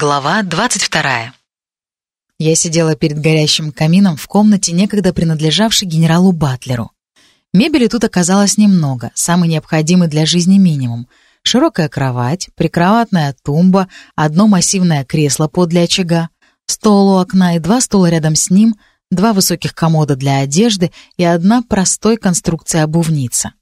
Глава 22. Я сидела перед горящим камином в комнате, некогда принадлежавшей генералу Батлеру. Мебели тут оказалось немного, самый необходимый для жизни минимум. Широкая кровать, прикроватная тумба, одно массивное кресло подле очага, стол у окна и два стула рядом с ним, два высоких комода для одежды и одна простой конструкция обувница.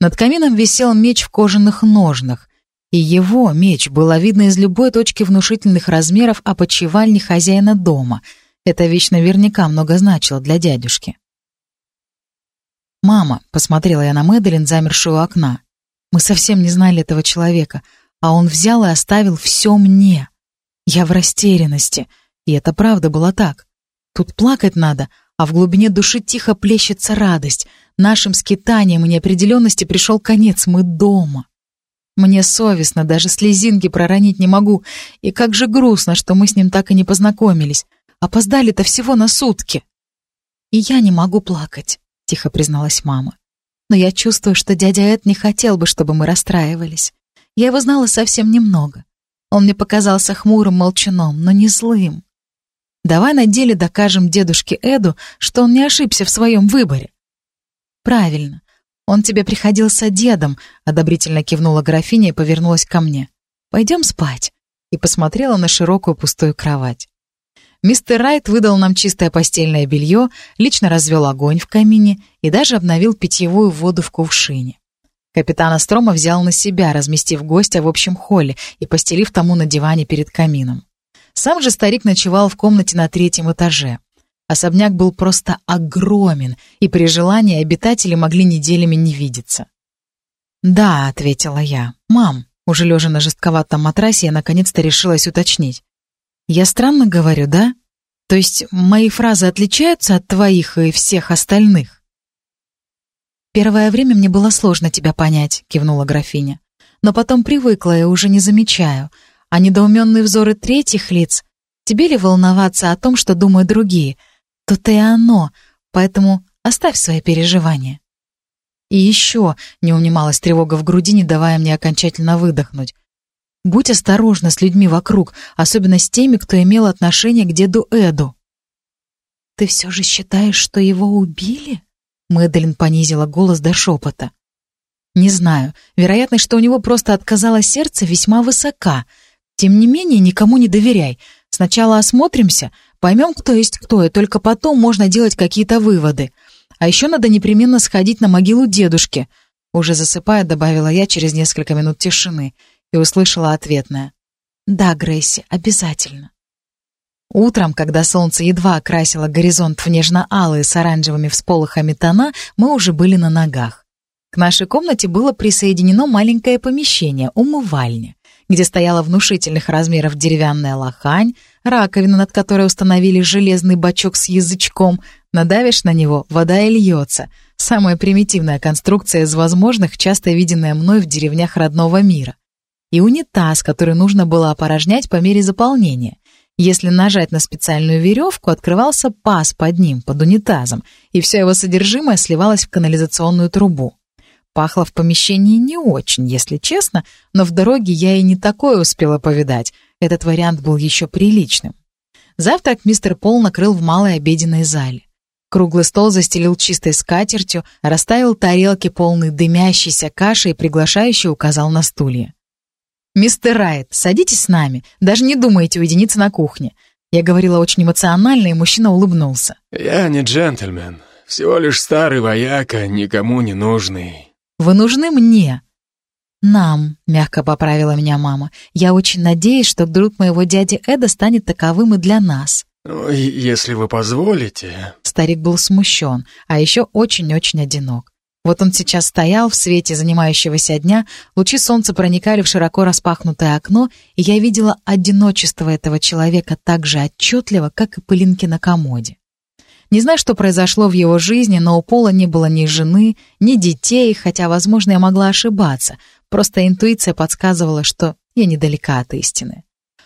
Над камином висел меч в кожаных ножнах, и его меч было видно из любой точки внушительных размеров опочивальни хозяина дома. Эта вещь наверняка много значила для дядюшки. «Мама», — посмотрела я на Мэдалин, замершую у окна. «Мы совсем не знали этого человека, а он взял и оставил все мне. Я в растерянности, и это правда было так. Тут плакать надо, а в глубине души тихо плещется радость. Нашим скитаниям и неопределенности пришел конец, мы дома». Мне совестно, даже слезинки проронить не могу. И как же грустно, что мы с ним так и не познакомились. Опоздали-то всего на сутки. И я не могу плакать, тихо призналась мама. Но я чувствую, что дядя Эд не хотел бы, чтобы мы расстраивались. Я его знала совсем немного. Он мне показался хмурым молчуном, но не злым. Давай на деле докажем дедушке Эду, что он не ошибся в своем выборе. Правильно. «Он тебе приходился дедом», — одобрительно кивнула графиня и повернулась ко мне. «Пойдем спать», и посмотрела на широкую пустую кровать. Мистер Райт выдал нам чистое постельное белье, лично развел огонь в камине и даже обновил питьевую воду в кувшине. Капитан Астрома взял на себя, разместив гостя в общем холле и постелив тому на диване перед камином. Сам же старик ночевал в комнате на третьем этаже. Особняк был просто огромен, и при желании обитатели могли неделями не видеться. «Да», — ответила я. «Мам», уже лежа на жестковатом матрасе, я наконец-то решилась уточнить. «Я странно говорю, да? То есть мои фразы отличаются от твоих и всех остальных?» «Первое время мне было сложно тебя понять», — кивнула графиня. «Но потом привыкла и уже не замечаю. А недоуменные взоры третьих лиц... Тебе ли волноваться о том, что думают другие? То-то и оно, поэтому оставь свои переживания. И еще не унималась тревога в груди, не давая мне окончательно выдохнуть. Будь осторожна с людьми вокруг, особенно с теми, кто имел отношение к деду Эду. «Ты все же считаешь, что его убили?» Мэдалин понизила голос до шепота. «Не знаю. Вероятность, что у него просто отказало сердце, весьма высока. Тем не менее, никому не доверяй. Сначала осмотримся, Поймем, кто есть кто, и только потом можно делать какие-то выводы. А еще надо непременно сходить на могилу дедушки. Уже засыпая, добавила я через несколько минут тишины и услышала ответное. «Да, Грейси, обязательно». Утром, когда солнце едва окрасило горизонт в нежно-алые с оранжевыми всполохами тона, мы уже были на ногах. К нашей комнате было присоединено маленькое помещение, умывальня, где стояла внушительных размеров деревянная лохань, раковина, над которой установили железный бачок с язычком. Надавишь на него, вода и льется. Самая примитивная конструкция из возможных, часто виденная мной в деревнях родного мира. И унитаз, который нужно было опорожнять по мере заполнения. Если нажать на специальную веревку, открывался паз под ним, под унитазом, и все его содержимое сливалось в канализационную трубу. Пахло в помещении не очень, если честно, но в дороге я и не такое успела повидать. Этот вариант был еще приличным. Завтрак мистер Пол накрыл в малой обеденной зале. Круглый стол застелил чистой скатертью, расставил тарелки, полные дымящейся каши и приглашающий указал на стулья. «Мистер Райт, садитесь с нами, даже не думайте уединиться на кухне». Я говорила очень эмоционально, и мужчина улыбнулся. «Я не джентльмен, всего лишь старый вояка, никому не нужный. Вы нужны мне». «Нам», — мягко поправила меня мама. «Я очень надеюсь, что друг моего дяди Эда станет таковым и для нас». «Ну, если вы позволите...» Старик был смущен, а еще очень-очень одинок. Вот он сейчас стоял в свете занимающегося дня, лучи солнца проникали в широко распахнутое окно, и я видела одиночество этого человека так же отчетливо, как и пылинки на комоде. Не знаю, что произошло в его жизни, но у Пола не было ни жены, ни детей, хотя, возможно, я могла ошибаться. Просто интуиция подсказывала, что я недалека от истины.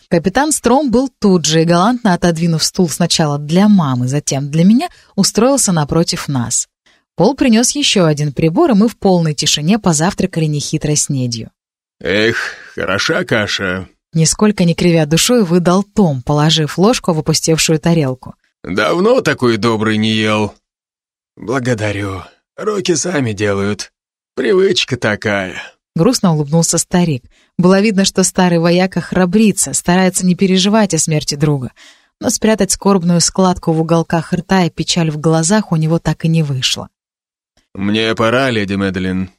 Капитан Стром был тут же и, галантно отодвинув стул сначала для мамы, затем для меня, устроился напротив нас. Пол принес еще один прибор, и мы в полной тишине позавтракали нехитрой снедью. «Эх, хороша каша», Нисколько не кривя душой, выдал Том, положив ложку в опустевшую тарелку. «Давно такой добрый не ел». «Благодарю. Руки сами делают. Привычка такая». Грустно улыбнулся старик. Было видно, что старый вояка храбрится, старается не переживать о смерти друга. Но спрятать скорбную складку в уголках рта и печаль в глазах у него так и не вышло. «Мне пора, леди Медлин.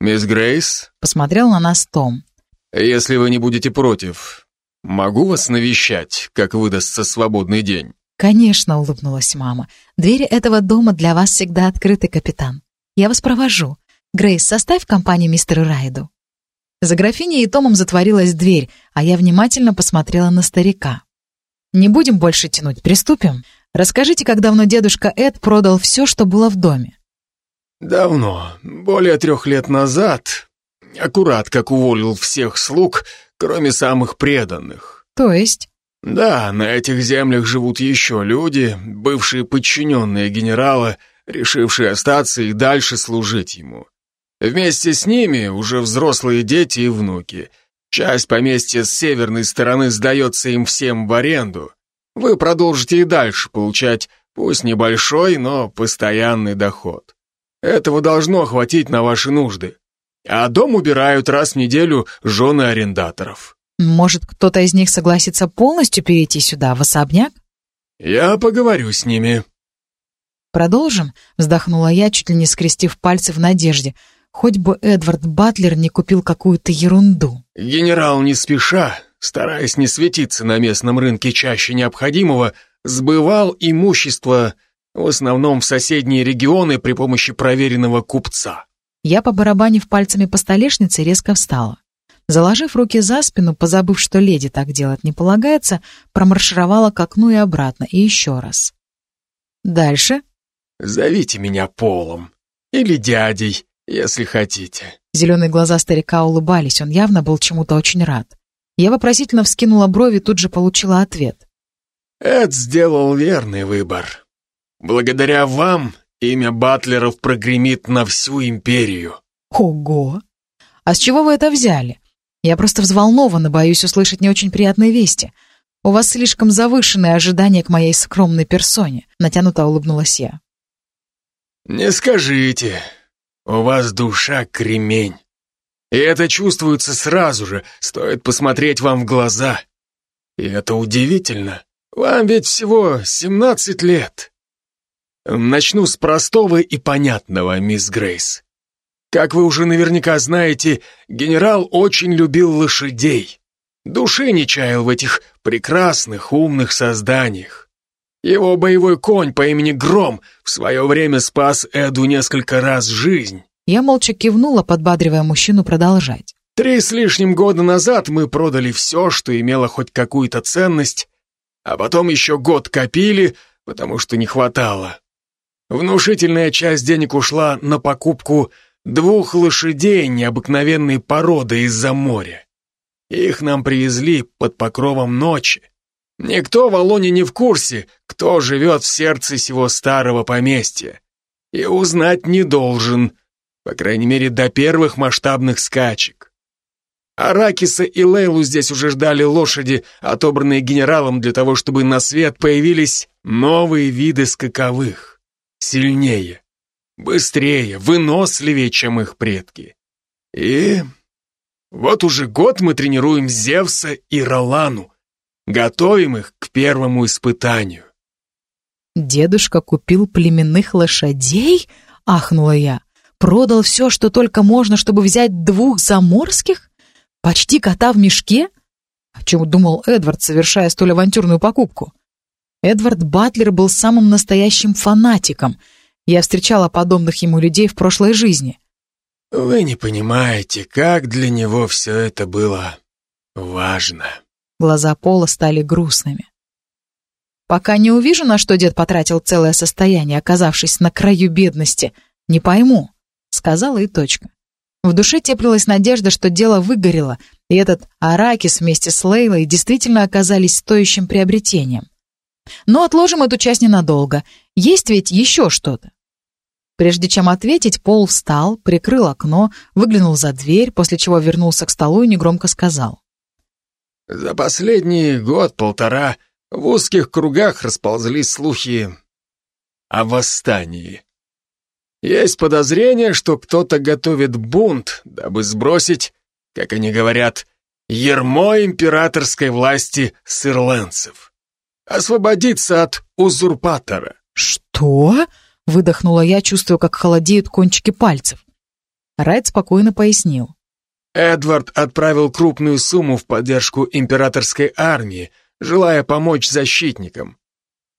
Мисс Грейс?» Посмотрел на нас Том. «Если вы не будете против, могу вас навещать, как выдастся свободный день?» «Конечно», — улыбнулась мама. «Двери этого дома для вас всегда открыты, капитан. Я вас провожу. Грейс, составь компанию мистеру Райду». За графиней и Томом затворилась дверь, а я внимательно посмотрела на старика. «Не будем больше тянуть, приступим. Расскажите, как давно дедушка Эд продал все, что было в доме». «Давно, более трех лет назад. Аккурат, как уволил всех слуг, кроме самых преданных». «То есть?» «Да, на этих землях живут еще люди, бывшие подчиненные генерала, решившие остаться и дальше служить ему. Вместе с ними уже взрослые дети и внуки. Часть поместья с северной стороны сдается им всем в аренду. Вы продолжите и дальше получать, пусть небольшой, но постоянный доход. Этого должно хватить на ваши нужды. А дом убирают раз в неделю жены арендаторов. Может, кто-то из них согласится полностью перейти сюда, в особняк? Я поговорю с ними. Продолжим? Вздохнула я, чуть ли не скрестив пальцы в надежде. Хоть бы Эдвард Батлер не купил какую-то ерунду. Генерал не спеша, стараясь не светиться на местном рынке чаще необходимого, сбывал имущество в основном в соседние регионы при помощи проверенного купца. Я, побарабанив пальцами по столешнице, резко встала. Заложив руки за спину, позабыв, что леди так делать не полагается, промаршировала к окну и обратно, и еще раз. Дальше. «Зовите меня Полом. Или дядей если хотите». Зеленые глаза старика улыбались, он явно был чему-то очень рад. Я вопросительно вскинула брови, тут же получила ответ. «Эд сделал верный выбор. Благодаря вам имя Батлеров прогремит на всю империю». «Ого! А с чего вы это взяли? Я просто взволнована, боюсь услышать не очень приятные вести. У вас слишком завышенные ожидания к моей скромной персоне», — натянуто улыбнулась я. «Не скажите. У вас душа кремень. И это чувствуется сразу же, стоит посмотреть вам в глаза. И это удивительно. Вам ведь всего 17 лет. Начну с простого и понятного, мисс Грейс. Как вы уже наверняка знаете, генерал очень любил лошадей. Души не чаял в этих прекрасных, умных созданиях. Его боевой конь по имени Гром в свое время спас Эду несколько раз жизнь. Я молча кивнула, подбадривая мужчину продолжать. Три с лишним года назад мы продали все, что имело хоть какую-то ценность, а потом еще год копили, потому что не хватало. Внушительная часть денег ушла на покупку двух лошадей необыкновенной породы из-за моря. Их нам привезли под покровом ночи. Никто в Алоне не в курсе, кто живет в сердце сего старого поместья. И узнать не должен, по крайней мере, до первых масштабных скачек. Аракиса и Лейлу здесь уже ждали лошади, отобранные генералом для того, чтобы на свет появились новые виды скаковых. Сильнее, быстрее, выносливее, чем их предки. И вот уже год мы тренируем Зевса и Ролану, Готовим их к первому испытанию. «Дедушка купил племенных лошадей?» — ахнула я. «Продал все, что только можно, чтобы взять двух заморских? Почти кота в мешке?» О чем думал Эдвард, совершая столь авантюрную покупку? Эдвард Батлер был самым настоящим фанатиком. Я встречала подобных ему людей в прошлой жизни. «Вы не понимаете, как для него все это было важно». Глаза Пола стали грустными. «Пока не увижу, на что дед потратил целое состояние, оказавшись на краю бедности, не пойму», — сказала и точка. В душе теплилась надежда, что дело выгорело, и этот Аракис вместе с Лейлой действительно оказались стоящим приобретением. Но отложим эту часть ненадолго. Есть ведь еще что-то. Прежде чем ответить, Пол встал, прикрыл окно, выглянул за дверь, после чего вернулся к столу и негромко сказал. За последний год-полтора в узких кругах расползлись слухи о восстании. Есть подозрение, что кто-то готовит бунт, дабы сбросить, как они говорят, ермо императорской власти с ирландцев. Освободиться от узурпатора. «Что?» — выдохнула я, чувствуя, как холодеют кончики пальцев. Райт спокойно пояснил. Эдвард отправил крупную сумму в поддержку императорской армии, желая помочь защитникам.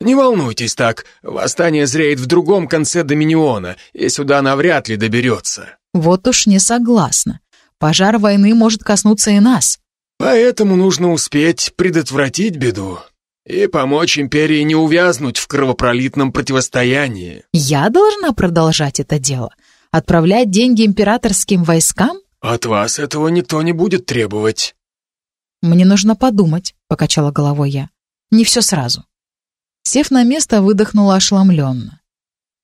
Не волнуйтесь так, восстание зреет в другом конце Доминиона, и сюда навряд ли доберется. Вот уж не согласна. Пожар войны может коснуться и нас. Поэтому нужно успеть предотвратить беду и помочь империи не увязнуть в кровопролитном противостоянии. Я должна продолжать это дело? Отправлять деньги императорским войскам? От вас этого никто не будет требовать. Мне нужно подумать, покачала головой я. Не все сразу. Сев на место, выдохнула ошеломленно.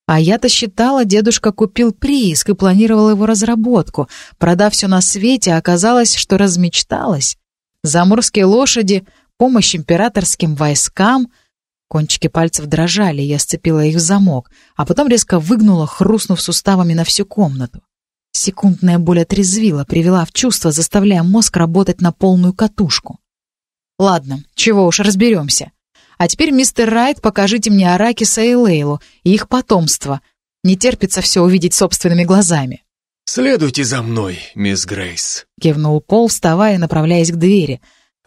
А я-то считала, дедушка купил прииск и планировал его разработку. Продав все на свете, оказалось, что размечталась. Заморские лошади, помощь императорским войскам. Кончики пальцев дрожали, я сцепила их в замок, а потом резко выгнула, хрустнув суставами на всю комнату. Секундная боль отрезвила, привела в чувство, заставляя мозг работать на полную катушку. Ладно, чего уж, разберемся. А теперь, мистер Райт, покажите мне Аракиса и Лейлу и их потомство. Не терпится все увидеть собственными глазами. «Следуйте за мной, мисс Грейс», — кивнул Пол, вставая и направляясь к двери.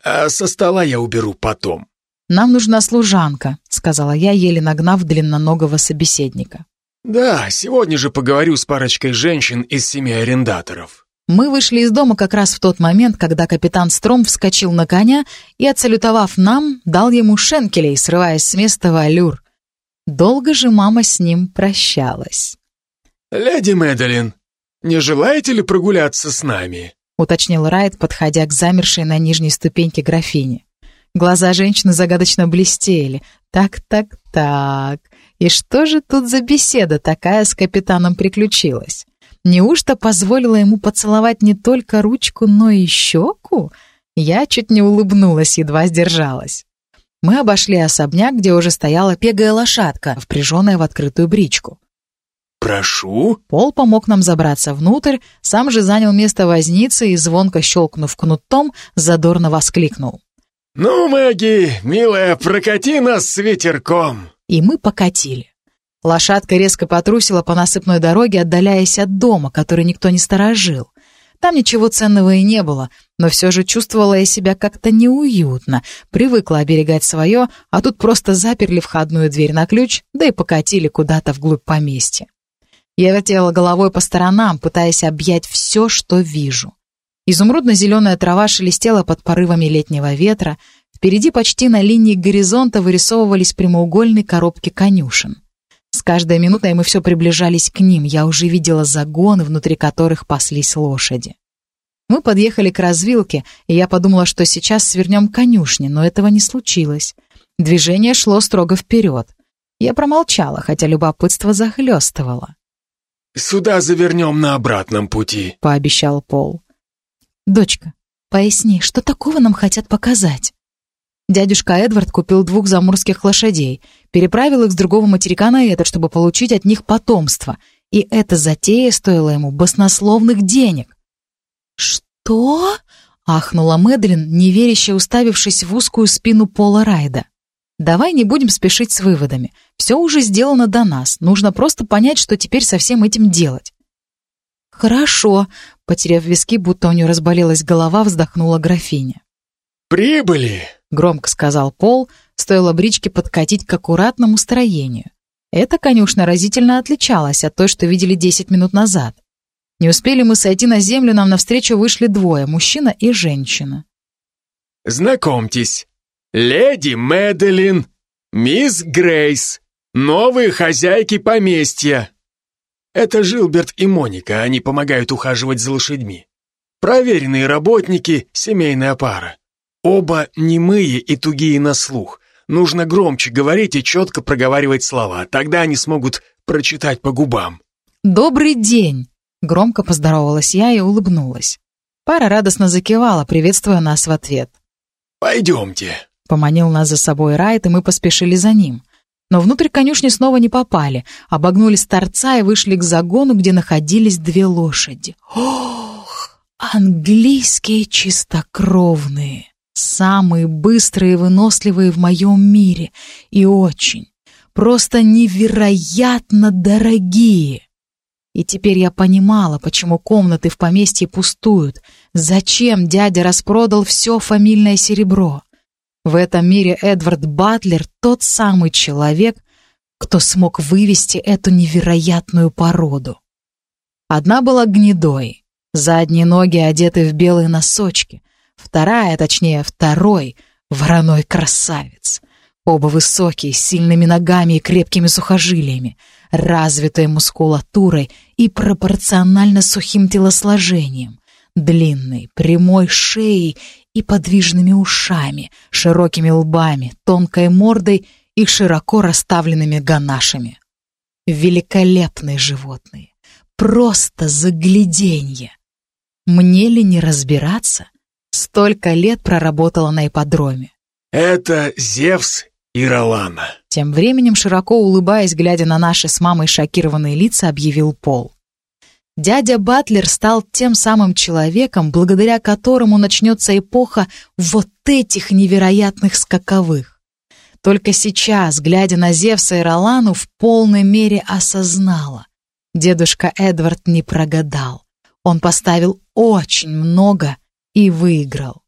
«А со стола я уберу потом». «Нам нужна служанка», — сказала я, еле нагнав длинноногого собеседника. «Да, сегодня же поговорю с парочкой женщин из семи арендаторов». Мы вышли из дома как раз в тот момент, когда капитан Стром вскочил на коня и, отсалютовав нам, дал ему шенкелей, срываясь с места в аллюр. Долго же мама с ним прощалась. «Леди Мэдалин, не желаете ли прогуляться с нами?» — уточнил Райт, подходя к замершей на нижней ступеньке графине. Глаза женщины загадочно блестели. «Так-так-так, и что же тут за беседа такая с капитаном приключилась?» Неужто позволила ему поцеловать не только ручку, но и щеку? Я чуть не улыбнулась, едва сдержалась. Мы обошли особняк, где уже стояла пегая лошадка, впряженная в открытую бричку. «Прошу?» Пол помог нам забраться внутрь, сам же занял место возницы и, звонко щелкнув кнутом, задорно воскликнул. «Ну, Мэгги, милая, прокати нас с ветерком!» И мы покатили. Лошадка резко потрусила по насыпной дороге, отдаляясь от дома, который никто не сторожил. Там ничего ценного и не было, но все же чувствовала я себя как-то неуютно, привыкла оберегать свое, а тут просто заперли входную дверь на ключ, да и покатили куда-то вглубь поместья. Я вертела головой по сторонам, пытаясь объять все, что вижу. Изумрудно-зеленая трава шелестела под порывами летнего ветра, впереди почти на линии горизонта вырисовывались прямоугольные коробки конюшен. С каждой минутой мы все приближались к ним, я уже видела загоны, внутри которых паслись лошади. Мы подъехали к развилке, и я подумала, что сейчас свернем к конюшне, но этого не случилось. Движение шло строго вперед. Я промолчала, хотя любопытство захлестывало. «Сюда завернем на обратном пути», — пообещал Пол. «Дочка, поясни, что такого нам хотят показать?» Дядюшка Эдвард купил двух заморских лошадей, переправил их с другого материка на этот, чтобы получить от них потомство, и эта затея стоила ему баснословных денег. «Что?» — ахнула Мэдлин, неверяще уставившись в узкую спину Пола Райда. «Давай не будем спешить с выводами. Все уже сделано до нас. Нужно просто понять, что теперь со всем этим делать». «Хорошо», — потеряв виски, будто у нее разболелась голова, вздохнула графиня. «Прибыли!» громко сказал Пол, стоило бричке подкатить к аккуратному строению. Эта конюшня разительно отличалась от той, что видели десять минут назад. Не успели мы сойти на землю, нам навстречу вышли двое, мужчина и женщина. «Знакомьтесь, леди Мэдалин, мисс Грейс, новые хозяйки поместья. Это Жилберт и Моника, они помогают ухаживать за лошадьми. Проверенные работники, семейная пара. Оба немые и тугие на слух. Нужно громче говорить и четко проговаривать слова, тогда они смогут прочитать по губам. «Добрый день!» Громко поздоровалась я и улыбнулась. Пара радостно закивала, приветствуя нас в ответ. Пойдемте. Поманил нас за собой Райт, и мы поспешили за ним. Но внутрь конюшни снова не попали, обогнули с торца и вышли к загону, где находились две лошади. Ох, английские чистокровные, самые быстрые и выносливые в моем мире, и очень, просто невероятно дорогие. И теперь я понимала, почему комнаты в поместье пустуют, зачем дядя распродал все фамильное серебро. В этом мире Эдвард Батлер тот самый человек, кто смог вывести эту невероятную породу. Одна была гнедой, задние ноги одеты в белые носочки, вторая, точнее второй, вороной красавец. Оба высокие, с сильными ногами и крепкими сухожилиями, развитой мускулатурой и пропорционально сухим телосложением, длинной, прямой шеей и подвижными ушами, широкими лбами, тонкой мордой и широко расставленными ганашами. Великолепные животные. Просто загляденье. Мне ли не разбираться? Столько лет проработала на ипподроме. Это Зевс и Ролана. Тем временем, широко улыбаясь, глядя на наши с мамой шокированные лица, объявил Пол. Дядя Батлер стал тем самым человеком, благодаря которому начнется эпоха вот этих невероятных скаковых. Только сейчас, глядя на Зевса и Ролану, в полной мере осознала. Дедушка Эдвард не прогадал. Он поставил очень много и выиграл.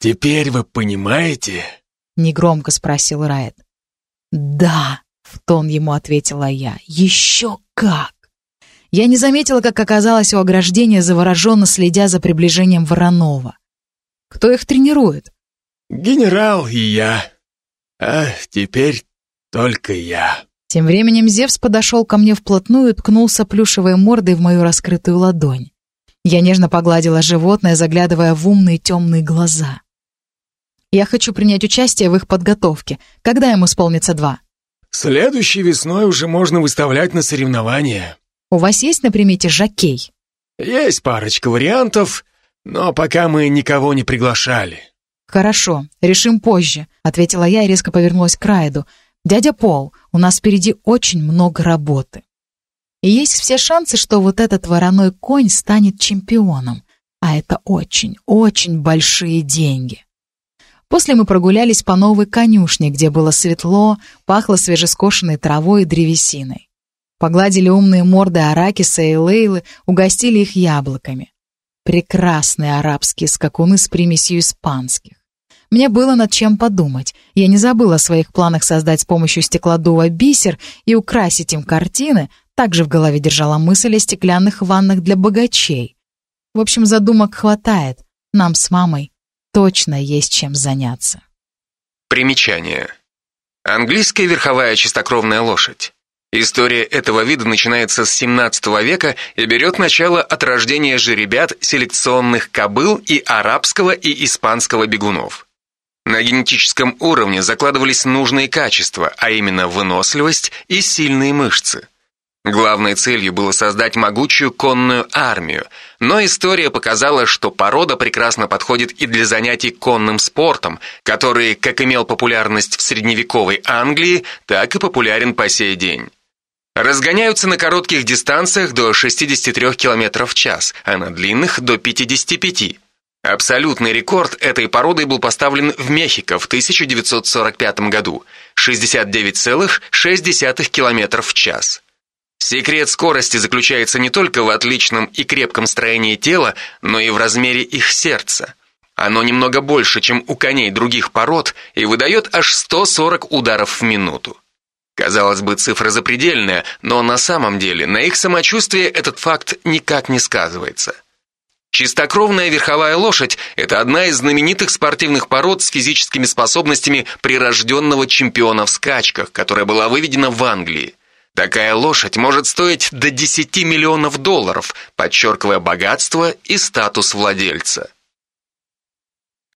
«Теперь вы понимаете?» — негромко спросил Райт. «Да», — в тон ему ответила я, — «еще как!» Я не заметила, как оказалась у ограждения, завороженно следя за приближением Воронова. Кто их тренирует? Генерал и я. А теперь только я. Тем временем Зевс подошел ко мне вплотную и ткнулся плюшевой мордой в мою раскрытую ладонь. Я нежно погладила животное, заглядывая в умные темные глаза. Я хочу принять участие в их подготовке. Когда им исполнится два? Следующей весной уже можно выставлять на соревнования. У вас есть на примете жокей? Есть парочка вариантов, но пока мы никого не приглашали. Хорошо, решим позже, ответила я и резко повернулась к Райду. Дядя Пол, у нас впереди очень много работы. И есть все шансы, что вот этот вороной конь станет чемпионом. А это очень, очень большие деньги. После мы прогулялись по новой конюшне, где было светло, пахло свежескошенной травой и древесиной. Погладили умные морды Аракиса и Лейлы, угостили их яблоками. Прекрасные арабские скакуны с примесью испанских. Мне было над чем подумать. Я не забыла о своих планах создать с помощью стеклодува бисер и украсить им картины, также в голове держала мысль о стеклянных ваннах для богачей. В общем, задумок хватает. Нам с мамой точно есть чем заняться. Примечание. Английская верховая чистокровная лошадь. История этого вида начинается с 17 века и берет начало от рождения жеребят селекционных кобыл и арабского и испанского бегунов. На генетическом уровне закладывались нужные качества, а именно выносливость и сильные мышцы. Главной целью было создать могучую конную армию, но история показала, что порода прекрасно подходит и для занятий конным спортом, который как имел популярность в средневековой Англии, так и популярен по сей день. Разгоняются на коротких дистанциях до 63 км в час, а на длинных до 55. Абсолютный рекорд этой породы был поставлен в Мехико в 1945 году 69,6 км в час. Секрет скорости заключается не только в отличном и крепком строении тела, но и в размере их сердца. Оно немного больше, чем у коней других пород, и выдает аж 140 ударов в минуту. Казалось бы, цифра запредельная, но на самом деле на их самочувствие этот факт никак не сказывается. Чистокровная верховая лошадь – это одна из знаменитых спортивных пород с физическими способностями прирожденного чемпиона в скачках, которая была выведена в Англии. Такая лошадь может стоить до 10 миллионов долларов, подчеркивая богатство и статус владельца.